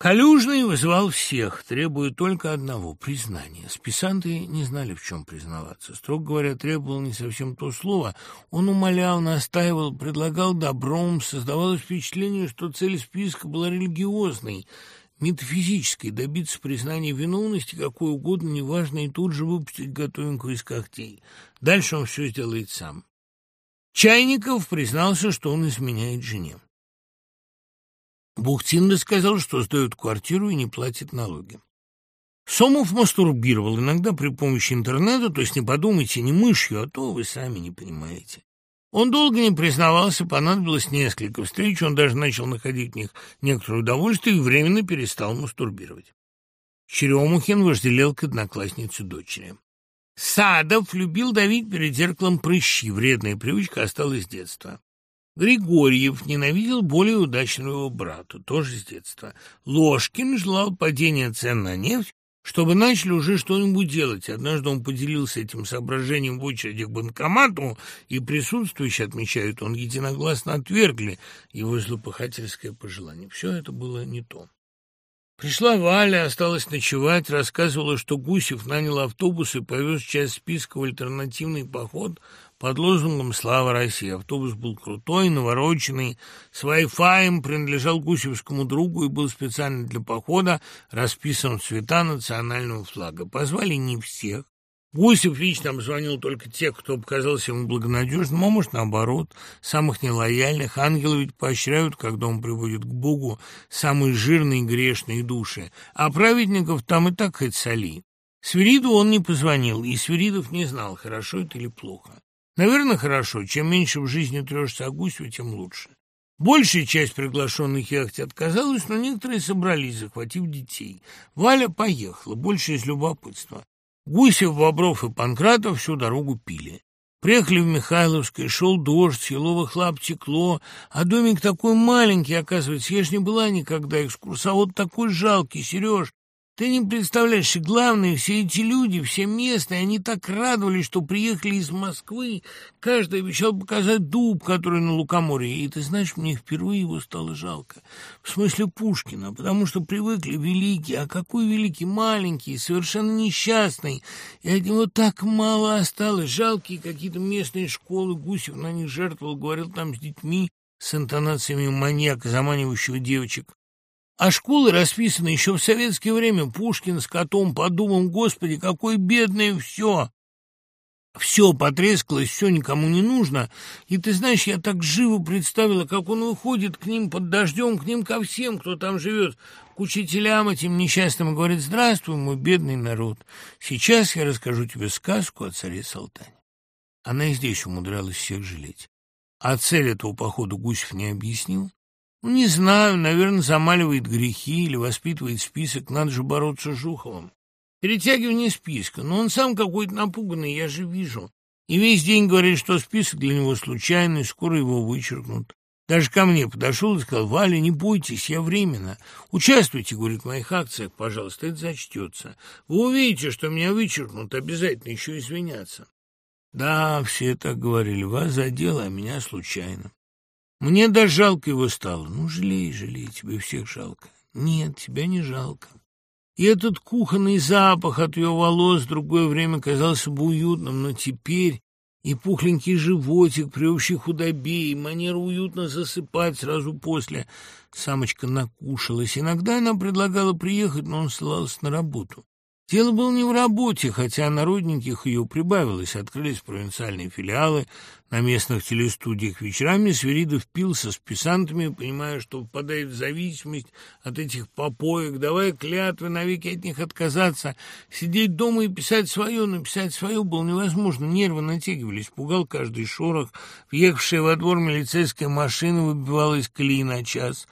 Калюжный вызывал всех, требуя только одного — признания. Списанты не знали, в чем признаваться. Строго говоря, требовал не совсем то слово. Он умолял, настаивал, предлагал добром. Создавалось впечатление, что цель списка была религиозной, метафизической, добиться признания виновности, какой угодно, неважно, и тут же выпустить готовенькую из когтей. Дальше он все сделает сам. Чайников признался, что он изменяет жене. Бухтин сказал, что сдает квартиру и не платит налоги. Сомов мастурбировал иногда при помощи интернета, то есть не подумайте, не мышью, а то вы сами не понимаете. Он долго не признавался, понадобилось несколько встреч, он даже начал находить в них некоторое удовольствие и временно перестал мастурбировать. Черемухин вожделел к однокласснице дочери. Садов любил давить перед зеркалом прыщи, вредная привычка осталась с детства. Григорьев ненавидел более удачного брата, тоже с детства. Ложкин желал падения цен на нефть, чтобы начали уже что-нибудь делать. Однажды он поделился этим соображением в очереди к банкомату, и присутствующие, отмечают, он единогласно отвергли его злопыхательское пожелание. Все это было не то. Пришла Валя, осталась ночевать, рассказывала, что Гусев нанял автобус и повез часть списка в альтернативный поход под лозунгом «Слава России». Автобус был крутой, навороченный, с Wi-Fi, принадлежал гусевскому другу и был специально для похода расписан в цвета национального флага. Позвали не всех. Гусев лично обзвонил только тех, кто показался ему благонадежным, а может, наоборот, самых нелояльных. Ангелы ведь поощряют, когда он приводит к Богу самые жирные грешные души, а праведников там и так хоть соли. Свириду он не позвонил, и Свиридов не знал, хорошо это или плохо. Наверное, хорошо. Чем меньше в жизни трешься о Гусеве, тем лучше. Большая часть приглашенных ехать отказалась, но некоторые собрались, захватив детей. Валя поехала, больше из любопытства. Гусев, Бобров и Панкратов всю дорогу пили. Приехали в Михайловское, шел дождь, еловых лап текло, а домик такой маленький, оказывается, я ж не была никогда экскурсовод такой жалкий, Сереж, ты не представляешь, и главное, все эти люди, все местные, они так радовались, что приехали из Москвы. Каждый обещал показать дуб, который на Лукоморье. И ты знаешь, мне впервые его стало жалко. В смысле Пушкина, потому что привыкли великий, а какой великий, маленький, совершенно несчастный. И от него так мало осталось. Жалкие какие-то местные школы, Гусев на них жертвовал, говорил там с детьми, с интонациями маньяка, заманивающего девочек. А школы расписаны еще в советское время. Пушкин с котом подумал, господи, какое бедное все. Все потрескалось, все никому не нужно. И ты знаешь, я так живо представила, как он выходит к ним под дождем, к ним ко всем, кто там живет, к учителям этим несчастным, и говорит, здравствуй, мой бедный народ. Сейчас я расскажу тебе сказку о царе Салтане. Она и здесь умудрялась всех жалеть. А цель этого похода Гусев не объяснил. Ну, не знаю, наверное, замаливает грехи или воспитывает список. Надо же бороться с Жуховым. Перетягивание списка. Но он сам какой-то напуганный, я же вижу. И весь день говорит, что список для него случайный, скоро его вычеркнут. Даже ко мне подошел и сказал, Валя, не бойтесь, я временно. Участвуйте, говорит, в моих акциях, пожалуйста, это зачтется. Вы увидите, что меня вычеркнут, обязательно еще извиняться. Да, все так говорили, вас задело, а меня случайно. Мне даже жалко его стало. Ну, жалей, жалей, тебе всех жалко. Нет, тебя не жалко. И этот кухонный запах от ее волос в другое время казался бы уютным, но теперь и пухленький животик при общей худобе, и манера уютно засыпать сразу после. Самочка накушалась. Иногда она предлагала приехать, но он ссылался на работу. Дело было не в работе, хотя народненьких ее прибавилось. Открылись провинциальные филиалы на местных телестудиях. Вечерами Сверидов пился с писантами, понимая, что впадает в зависимость от этих попоек, давая клятвы навеки от них отказаться. Сидеть дома и писать свое, но писать свое было невозможно. Нервы натягивались, пугал каждый шорох. Въехавшая во двор милицейская машина выбивала из колеи на час.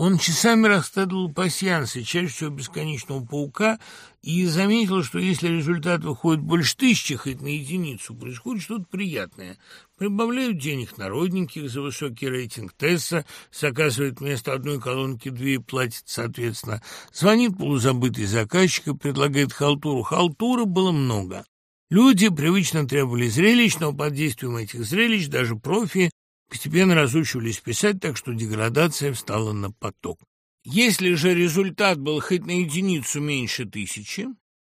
Он часами расстадывал пасьянсы, чаще всего бесконечного паука, и заметил, что если результат выходит больше тысячи, хоть на единицу, происходит что-то приятное. Прибавляют денег народненьких за высокий рейтинг Тесса, заказывает вместо одной колонки две и платит соответственно. Звонит полузабытый заказчик и предлагает халтуру. Халтуры было много. Люди привычно требовали зрелищ, но под действием этих зрелищ даже профи постепенно разучивались писать, так что деградация встала на поток. Если же результат был хоть на единицу меньше тысячи,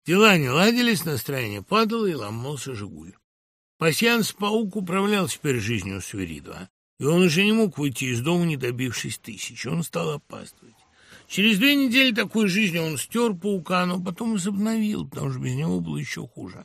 дела не ладились, настроение падало и ломался «Жигуль». Пасьянс-паук управлял теперь жизнью Сверидова, и он уже не мог выйти из дома, не добившись тысячи. Он стал опаздывать. Через две недели такой жизни он стер паука, но потом возобновил, потому что без него было еще хуже.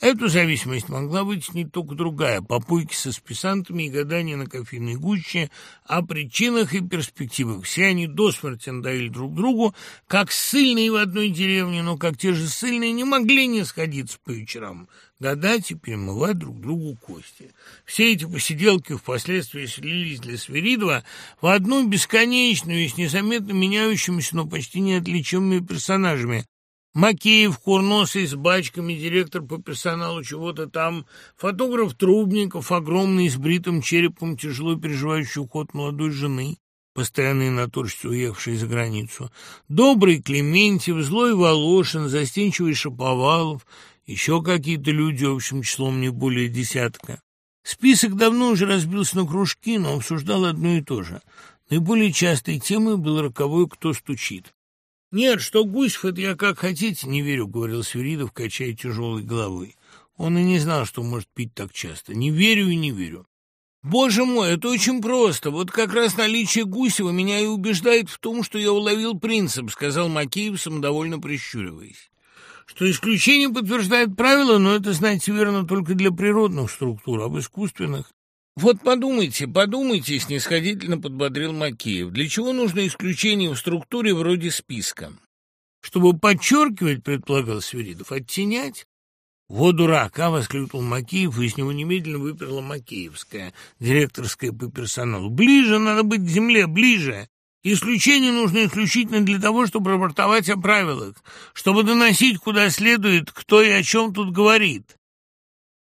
Эту зависимость могла быть не только другая, попойки со списантами и гадания на кофейной гуще о причинах и перспективах. Все они до смерти надоели друг другу, как ссыльные в одной деревне, но как те же ссыльные не могли не сходиться по вечерам, гадать и перемывать друг другу кости. Все эти посиделки впоследствии слились для Сверидова в одну бесконечную и с незаметно меняющимися, но почти неотличимыми персонажами, Макеев, курносый с бачками, директор по персоналу чего-то там, фотограф Трубников, огромный, с бритым черепом, тяжело переживающий уход молодой жены, постоянный натурщиц, уехавший за границу, добрый Клементьев, злой Волошин, застенчивый Шаповалов, еще какие-то люди, общим числом не более десятка. Список давно уже разбился на кружки, но обсуждал одно и то же. Наиболее частой темой был роковой «Кто стучит?». «Нет, что Гусев, это я как хотите, не верю», — говорил Свиридов, качая тяжелой головой. Он и не знал, что может пить так часто. «Не верю и не верю». «Боже мой, это очень просто. Вот как раз наличие Гусева меня и убеждает в том, что я уловил принцип», — сказал Макеев, самодовольно прищуриваясь. «Что исключение подтверждает правило, но это, знаете, верно только для природных структур, а в искусственных «Вот подумайте, подумайте», — снисходительно подбодрил Макеев. «Для чего нужно исключение в структуре вроде списка?» «Чтобы подчеркивать», — предполагал Свиридов, — «оттенять?» «Вот дурак!» — а воскликнул Макеев, и из него немедленно выперла Макеевская, директорская по персоналу. «Ближе надо быть к земле, ближе!» Исключение нужно исключительно для того, чтобы рапортовать о правилах, чтобы доносить куда следует, кто и о чем тут говорит.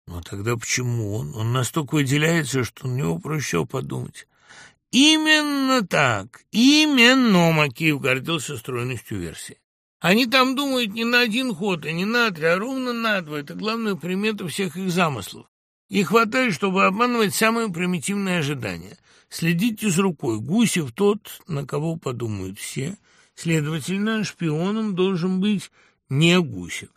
Но тогда почему он? Он настолько выделяется, что на него проще подумать. Именно так, именно Макеев гордился стройностью версии. Они там думают не на один ход, и не на три, а ровно на два. Это главная примета всех их замыслов. И хватает, чтобы обманывать самые примитивные ожидания. Следите с рукой. Гусев тот, на кого подумают все. Следовательно, шпионом должен быть не Гусев.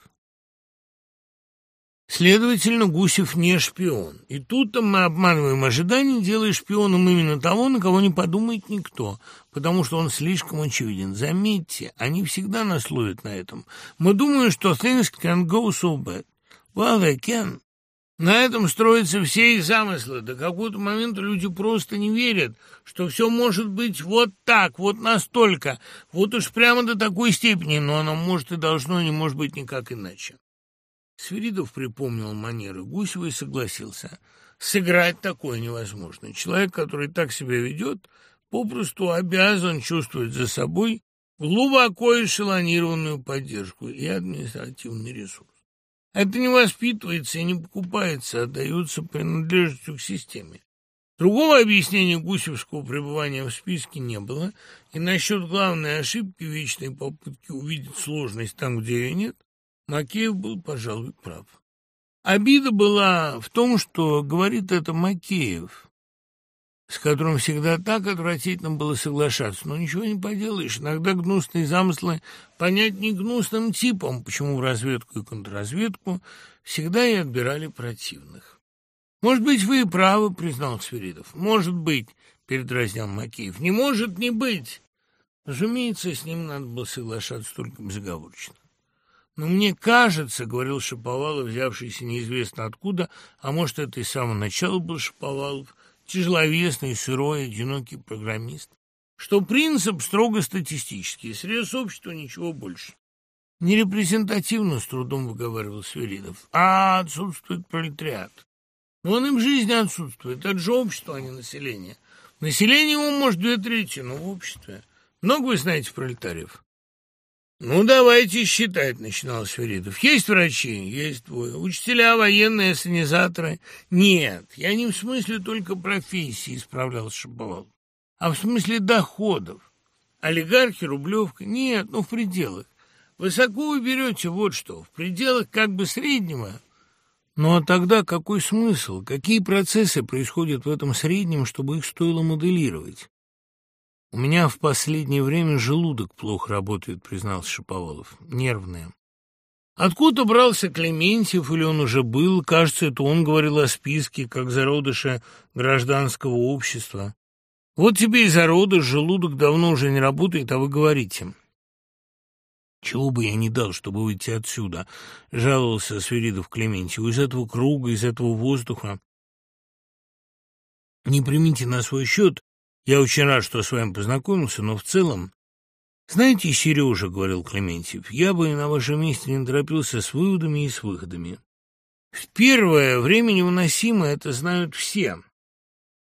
Следовательно, Гусев не шпион. И тут-то мы обманываем ожидания, делая шпионом именно того, на кого не подумает никто, потому что он слишком очевиден. Заметьте, они всегда нас ловят на этом. Мы думаем, что things can go so bad. Well, they can. На этом строятся все их замыслы. До какого-то момента люди просто не верят, что все может быть вот так, вот настолько, вот уж прямо до такой степени, но оно может и должно не может быть никак иначе. Свиридов припомнил манеры Гусева и согласился. Сыграть такое невозможно. Человек, который так себя ведет, попросту обязан чувствовать за собой глубоко эшелонированную поддержку и административный ресурс. Это не воспитывается и не покупается, а дается принадлежностью к системе. Другого объяснения гусевского пребывания в списке не было, и насчет главной ошибки, вечной попытки увидеть сложность там, где ее нет, Макеев был, пожалуй, прав. Обида была в том, что говорит это Макеев, с которым всегда так отвратительно было соглашаться. Но ничего не поделаешь. Иногда гнусные замыслы понять не гнусным типом, почему в разведку и контрразведку всегда и отбирали противных. «Может быть, вы и правы», — признал Свиридов. «Может быть», — передразнил Макеев. «Не может не быть». Разумеется, с ним надо было соглашаться только безоговорочно. «Но мне кажется, — говорил Шаповалов, взявшийся неизвестно откуда, а может, это и с самого начала был Шаповалов, тяжеловесный, сырой, одинокий программист, что принцип строго статистический, срез общества ничего больше. Нерепрезентативно, с трудом выговаривал Сверидов, а отсутствует пролетариат. Но он им в жизни отсутствует, это же общество, а не население. Население ему, может, две трети, но в обществе. Много вы знаете пролетариев? «Ну, давайте считать», — начинал Сверидов. «Есть врачи? Есть двое. Учителя, военные, санизаторы?» «Нет, я не в смысле только профессии», — исправлял Шаповал, «а в смысле доходов. Олигархи, рублевка? Нет, ну, в пределах. Высоко вы берете вот что, в пределах как бы среднего». Ну, а тогда какой смысл? Какие процессы происходят в этом среднем, чтобы их стоило моделировать? «У меня в последнее время желудок плохо работает», — признался Шаповалов. «Нервное». Откуда брался Клементьев, или он уже был? Кажется, это он говорил о списке, как зародыша гражданского общества. Вот тебе и зародыш, желудок давно уже не работает, а вы говорите. «Чего бы я не дал, чтобы выйти отсюда?» — жаловался Свиридов Клементьев. «Из этого круга, из этого воздуха». «Не примите на свой счет. Я очень рад, что с вами познакомился, но в целом «Знаете, Сережа, — говорил Клементьев, — я бы на вашем месте не торопился с выводами и с выходами. В первое время невыносимо, это знают все.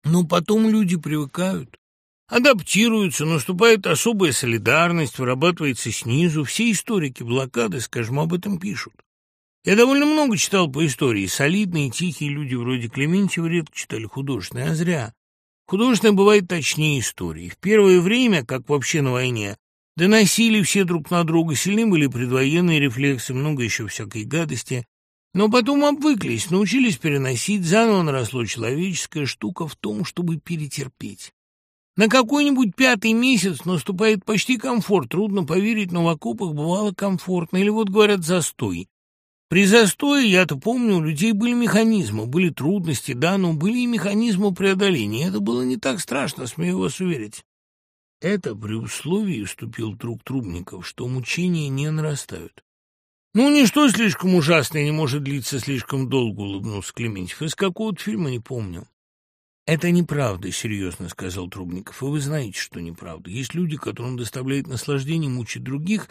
Но потом люди привыкают, адаптируются, наступает особая солидарность, вырабатывается снизу. Все историки блокады, скажем, об этом пишут. Я довольно много читал по истории. Солидные, тихие люди вроде Клементьева редко читали художественное, а зря. Художественное бывает точнее истории. В первое время, как вообще на войне, Доносили все друг на друга, сильны были предвоенные рефлексы, много еще всякой гадости. Но потом обвыклись, научились переносить, заново наросло человеческая штука в том, чтобы перетерпеть. На какой-нибудь пятый месяц наступает почти комфорт, трудно поверить, но в окопах бывало комфортно, или вот говорят застой. При застое, я-то помню, у людей были механизмы, были трудности, да, но были и механизмы преодоления. Это было не так страшно, смею вас уверить. Это при условии, вступил друг Трубников, что мучения не нарастают. «Ну, ничто слишком ужасное не может длиться слишком долго», — улыбнулся Клементьев. «Из какого-то фильма не помню». «Это неправда», — серьезно сказал Трубников. «И вы знаете, что неправда. Есть люди, которым доставляет наслаждение мучить других,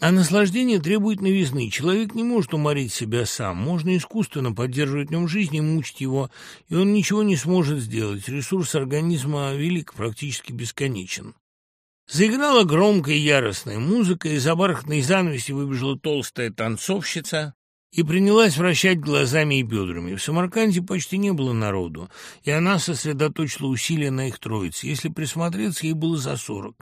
а наслаждение требует новизны. Человек не может уморить себя сам. Можно искусственно поддерживать в нем жизнь и мучить его, и он ничего не сможет сделать. Ресурс организма велик, практически бесконечен. Заиграла громкая яростная музыка, из-за бархатной занавеси выбежала толстая танцовщица и принялась вращать глазами и бедрами. В Самарканде почти не было народу, и она сосредоточила усилия на их троице. Если присмотреться, ей было за сорок.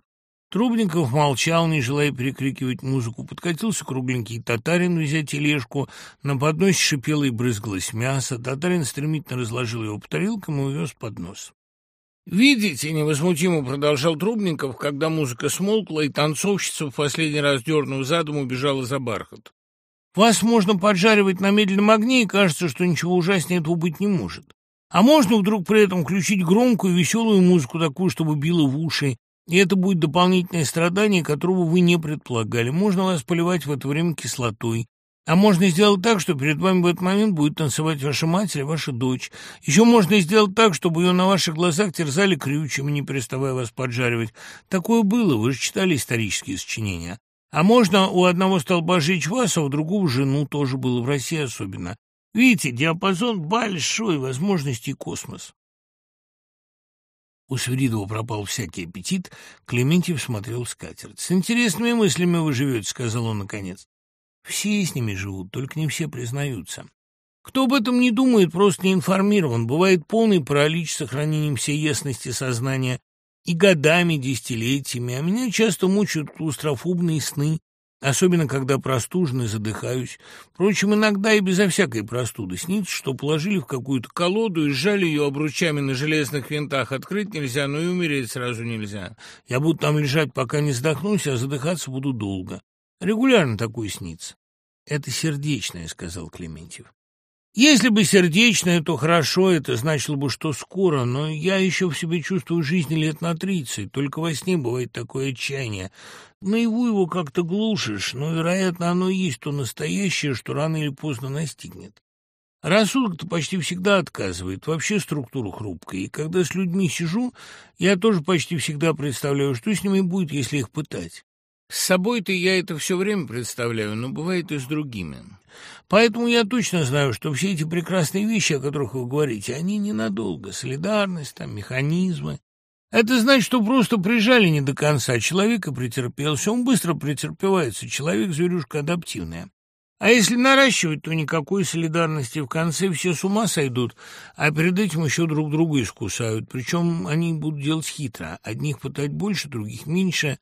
Трубников молчал, не желая перекрикивать музыку. Подкатился кругленький татарин, взять тележку. На подносе шипело и брызгалось мясо. Татарин стремительно разложил его по тарелкам и увез под нос. «Видите», — невозмутимо продолжал Трубников, когда музыка смолкла, и танцовщица в последний раз, дернув задом, убежала за бархат. «Вас можно поджаривать на медленном огне, и кажется, что ничего ужаснее этого быть не может. А можно вдруг при этом включить громкую веселую музыку, такую, чтобы било в уши, и это будет дополнительное страдание, которого вы не предполагали. Можно вас поливать в это время кислотой, а можно сделать так, что перед вами в этот момент будет танцевать ваша мать или ваша дочь. Еще можно сделать так, чтобы ее на ваших глазах терзали крючьями, не переставая вас поджаривать. Такое было, вы же читали исторические сочинения. А можно у одного столба жечь вас, а у другого жену, тоже было в России особенно. Видите, диапазон большой, возможностей космос. У Свиридова пропал всякий аппетит, Клементьев смотрел скатерть. «С интересными мыслями вы живете», — сказал он наконец. Все с ними живут, только не все признаются. Кто об этом не думает, просто не информирован. Бывает полный паралич с сохранением всей ясности сознания и годами, десятилетиями. А меня часто мучают клаустрофобные сны, особенно когда простужен и задыхаюсь. Впрочем, иногда и безо всякой простуды снится, что положили в какую-то колоду и сжали ее обручами на железных винтах. Открыть нельзя, но и умереть сразу нельзя. Я буду там лежать, пока не задохнусь, а задыхаться буду долго. Регулярно такое снится. Это сердечное, сказал Клементьев. Если бы сердечное, то хорошо, это значило бы, что скоро, но я еще в себе чувствую жизни лет на тридцать, только во сне бывает такое отчаяние. Наяву его как-то глушишь, но, вероятно, оно и есть то настоящее, что рано или поздно настигнет. Рассудок-то почти всегда отказывает, вообще структура хрупкая, и когда с людьми сижу, я тоже почти всегда представляю, что с ними будет, если их пытать. С собой-то я это все время представляю, но бывает и с другими. Поэтому я точно знаю, что все эти прекрасные вещи, о которых вы говорите, они ненадолго. Солидарность, там, механизмы. Это значит, что просто прижали не до конца. Человек и претерпелся. Он быстро претерпевается. Человек – зверюшка адаптивная. А если наращивать, то никакой солидарности. В конце все с ума сойдут, а перед этим еще друг друга искусают. Причем они будут делать хитро. Одних пытать больше, других меньше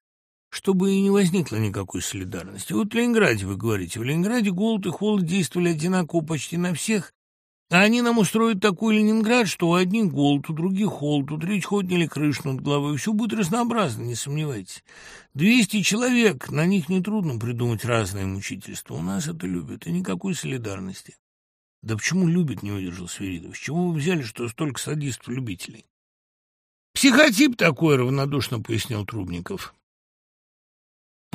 чтобы и не возникло никакой солидарности. Вот в Ленинграде, вы говорите, в Ленинграде голод и холод действовали одинаково почти на всех, А они нам устроят такой Ленинград, что у одних голод, у других холод, у третьих отняли крышу над головой. Все будет разнообразно, не сомневайтесь. Двести человек, на них нетрудно придумать разное мучительство. У нас это любят, и никакой солидарности. Да почему любят, не выдержал Сверидов. С чего вы взяли, что столько садистов-любителей? Психотип такой, равнодушно пояснил Трубников.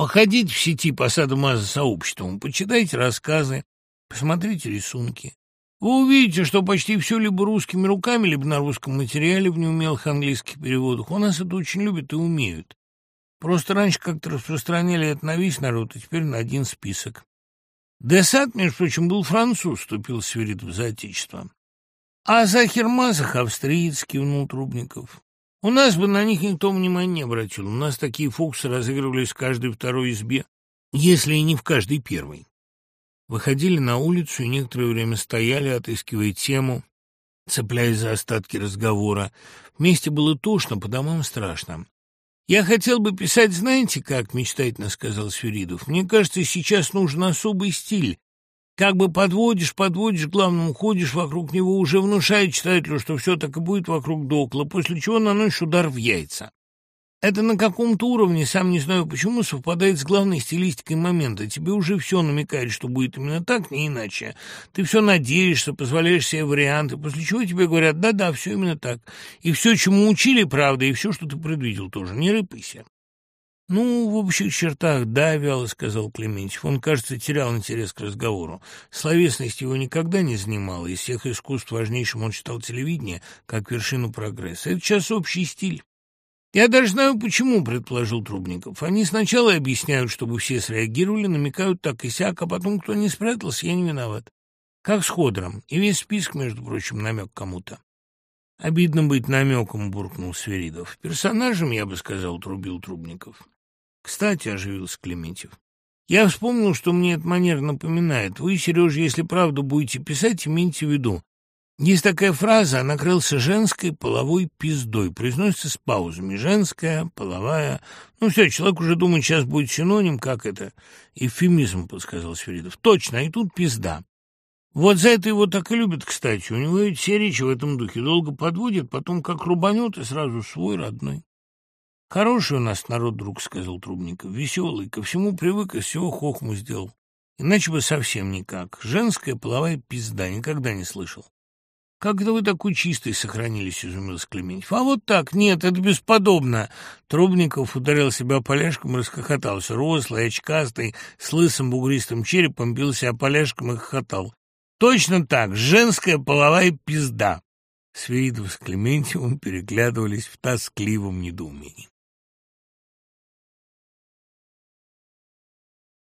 Походите в сети по саду-маза сообществом, почитайте рассказы, посмотрите рисунки. Вы увидите, что почти все либо русскими руками, либо на русском материале в неумелых английских переводах. У нас это очень любят и умеют. Просто раньше как-то распространяли это на весь народ, а теперь на один список. Десад, между прочим, был француз, вступил Сверидов за отечество. А Захер Мазах австриец, кивнул Трубников. У нас бы на них никто внимания не обратил. У нас такие фокусы разыгрывались в каждой второй избе, если и не в каждой первой. Выходили на улицу и некоторое время стояли, отыскивая тему, цепляясь за остатки разговора. Вместе было тошно, по домам страшно. «Я хотел бы писать, знаете как?» — мечтательно сказал Сверидов. «Мне кажется, сейчас нужен особый стиль. Как бы подводишь, подводишь, главному ходишь вокруг него, уже внушая читателю, что все так и будет вокруг да около, после чего наносишь удар в яйца. Это на каком-то уровне, сам не знаю почему, совпадает с главной стилистикой момента. Тебе уже все намекает, что будет именно так, не иначе. Ты все надеешься, позволяешь себе варианты, после чего тебе говорят «да-да, все именно так». И все, чему учили, правда, и все, что ты предвидел тоже. Не рыпайся. «Ну, в общих чертах, да», — вяло сказал Клементьев. Он, кажется, терял интерес к разговору. Словесность его никогда не занимала. Из всех искусств важнейшим он считал телевидение, как вершину прогресса. Это сейчас общий стиль. «Я даже знаю, почему», — предположил Трубников. «Они сначала объясняют, чтобы все среагировали, намекают так и сяк, а потом, кто не спрятался, я не виноват. Как с Ходором. И весь список, между прочим, намек кому-то». «Обидно быть намеком», — буркнул Сверидов. «Персонажем, я бы сказал», — трубил Трубников. «Кстати», — оживился Клементьев, — «я вспомнил, что мне эта манера напоминает. Вы, Сережа, если правду будете писать, имейте в виду, есть такая фраза «накрылся женской половой пиздой». Произносится с паузами. Женская, половая. Ну все, человек уже думает, сейчас будет синоним, как это? Эвфемизм, подсказал Сверидов. Точно, и тут пизда. Вот за это его так и любят, кстати. У него ведь все речи в этом духе. Долго подводит, потом как рубанет, и сразу свой родной. «Хороший у нас народ, друг», — сказал Трубников. «Веселый, ко всему привык и всего хохму сделал. Иначе бы совсем никак. Женская половая пизда, никогда не слышал». «Как это вы такой чистый сохранились?» — изумился Клементьев. «А вот так, нет, это бесподобно!» Трубников ударил себя поляшком и расхохотался. Рослый, очкастый, с лысым бугристым черепом бил себя поляшком и хохотал. «Точно так, женская половая пизда!» Свиридов с Клементьевым переглядывались в тоскливом недоумении.